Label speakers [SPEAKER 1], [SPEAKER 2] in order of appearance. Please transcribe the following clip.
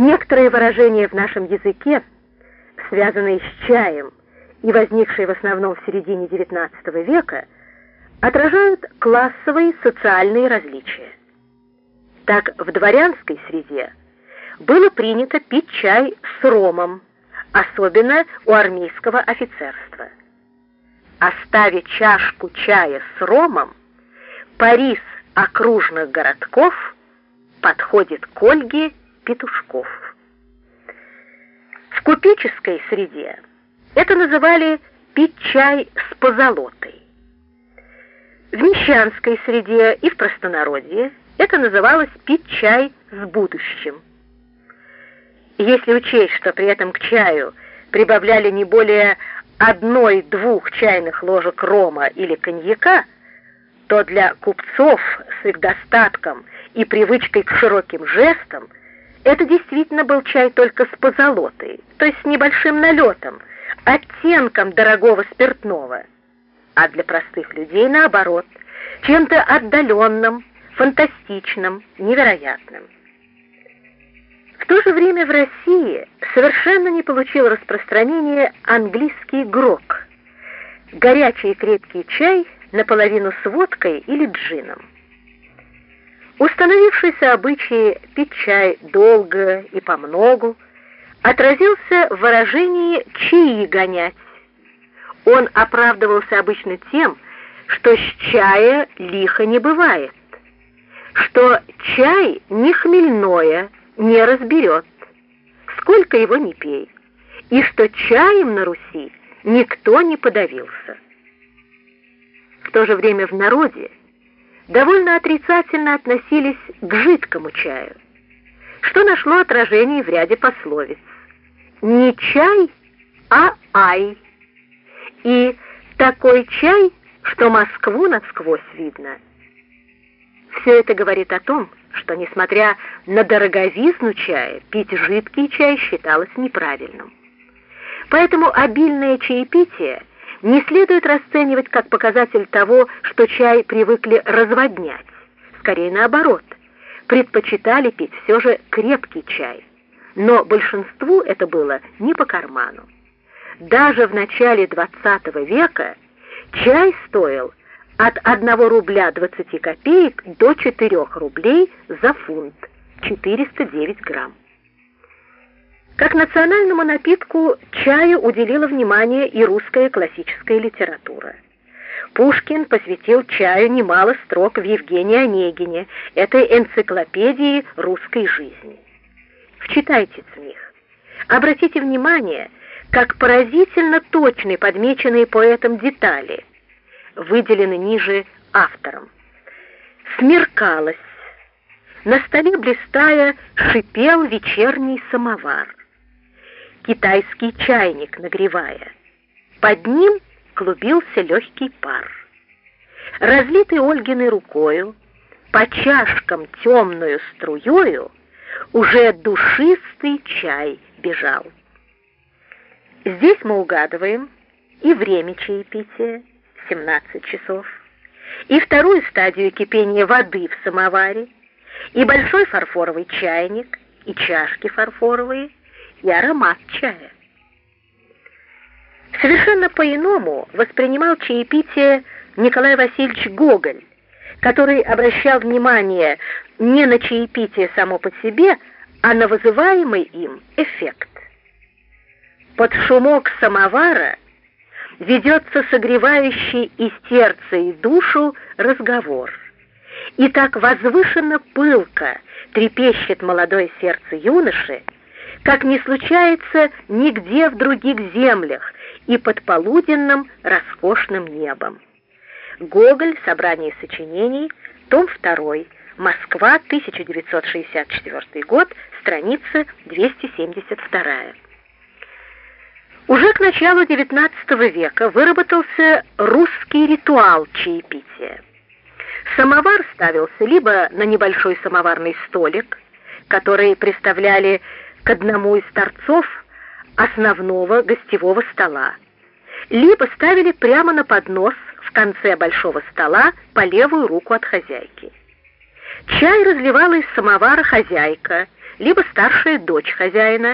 [SPEAKER 1] Некоторые выражения в нашем языке, связанные с чаем и возникшие в основном в середине XIX века, отражают классовые социальные различия. Так в дворянской среде было принято пить чай с ромом, особенно у армейского офицерства. Оставив чашку чая с ромом, Парис окружных городков подходит к Ольге Петушков. В купеческой среде это называли пить чай с позолотой. В мещанской среде и в простонародье это называлось пить чай с будущим. Если учесть, что при этом к чаю прибавляли не более одной-двух чайных ложек рома или коньяка, то для купцов с их достатком и привычкой к широким жестам это действительно был чай только с позолотой, то есть с небольшим налетом, оттенком дорогого спиртного, а для простых людей наоборот, чем-то отдаленным, фантастичным, невероятным. В то же время в России совершенно не получил распространения английский грок, горячий и крепкий чай наполовину с водкой или джином. Установившийся обычай пить чай долго и помногу отразился в выражении «чаи гонять». Он оправдывался обычно тем, что с чая лихо не бывает, что чай не хмельное, не разберет, сколько его не пей, и что чаем на Руси никто не подавился. В то же время в народе довольно отрицательно относились к жидкому чаю, что нашло отражение в ряде пословиц. Не чай, а ай. И такой чай, что Москву насквозь видно. Все это говорит о том, что, несмотря на дороговизну чая, пить жидкий чай считалось неправильным. Поэтому обильное чаепитие не следует расценивать как показатель того, что чай привыкли разводнять. Скорее наоборот, предпочитали пить все же крепкий чай. Но большинству это было не по карману. Даже в начале XX века чай стоил от 1 рубля 20 копеек до 4 рублей за фунт, 409 грамм. Как национальному напитку чаю уделила внимание и русская классическая литература. Пушкин посвятил чаю немало строк в Евгении Онегине, этой энциклопедии русской жизни. Вчитайтесь в них. Обратите внимание, как поразительно точны подмеченные поэтом детали, выделены ниже автором. Смеркалось. На столе блистая шипел вечерний самовар китайский чайник, нагревая. Под ним клубился легкий пар. Разлитый Ольгиной рукою, по чашкам темную струёю, уже душистый чай бежал. Здесь мы угадываем и время чаепития, 17 часов, и вторую стадию кипения воды в самоваре, и большой фарфоровый чайник, и чашки фарфоровые, и аромат чая. Совершенно по-иному воспринимал чаепитие Николай Васильевич Гоголь, который обращал внимание не на чаепитие само по себе, а на вызываемый им эффект. Под шумок самовара ведется согревающий и сердце, и душу разговор. И так возвышенно пылко трепещет молодое сердце юноши, как не случается нигде в других землях и под полуденным роскошным небом. Гоголь. Собрание сочинений. Том 2. Москва. 1964 год. Страница 272. Уже к началу XIX века выработался русский ритуал чаепития. Самовар ставился либо на небольшой самоварный столик, который представляли к одному из торцов основного гостевого стола, либо ставили прямо на поднос в конце большого стола по левую руку от хозяйки. Чай разливала из самовара хозяйка, либо старшая дочь хозяина,